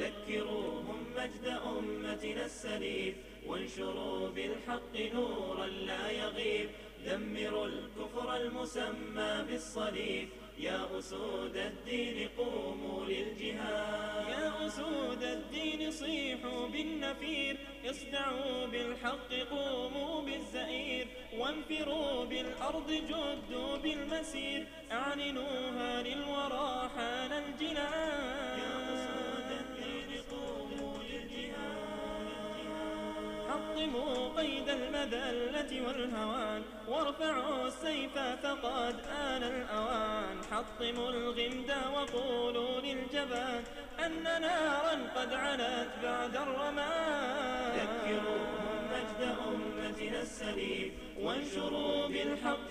ذكروهم مجد أمتنا السليف وانشروا بالحق نورا لا يغيب. دمروا الكفر المسمى بالصليب. يا أسود الدين قوموا للجهاد. يا أسود الدين صيحوا بالنفير. اصدعوا بالحق قوموا بالزئير. وانفروا بالأرض جدوا بالمسير. أعلنوها للورى حطموا قيد المذلة والهوان وارفعوا السيف فقد آن الأوان. حطموا الغمد وقولوا للجبان أن نارا قد علت بعد الرمان ذكروهم مجد أمتنا السليف وانشروا بالحق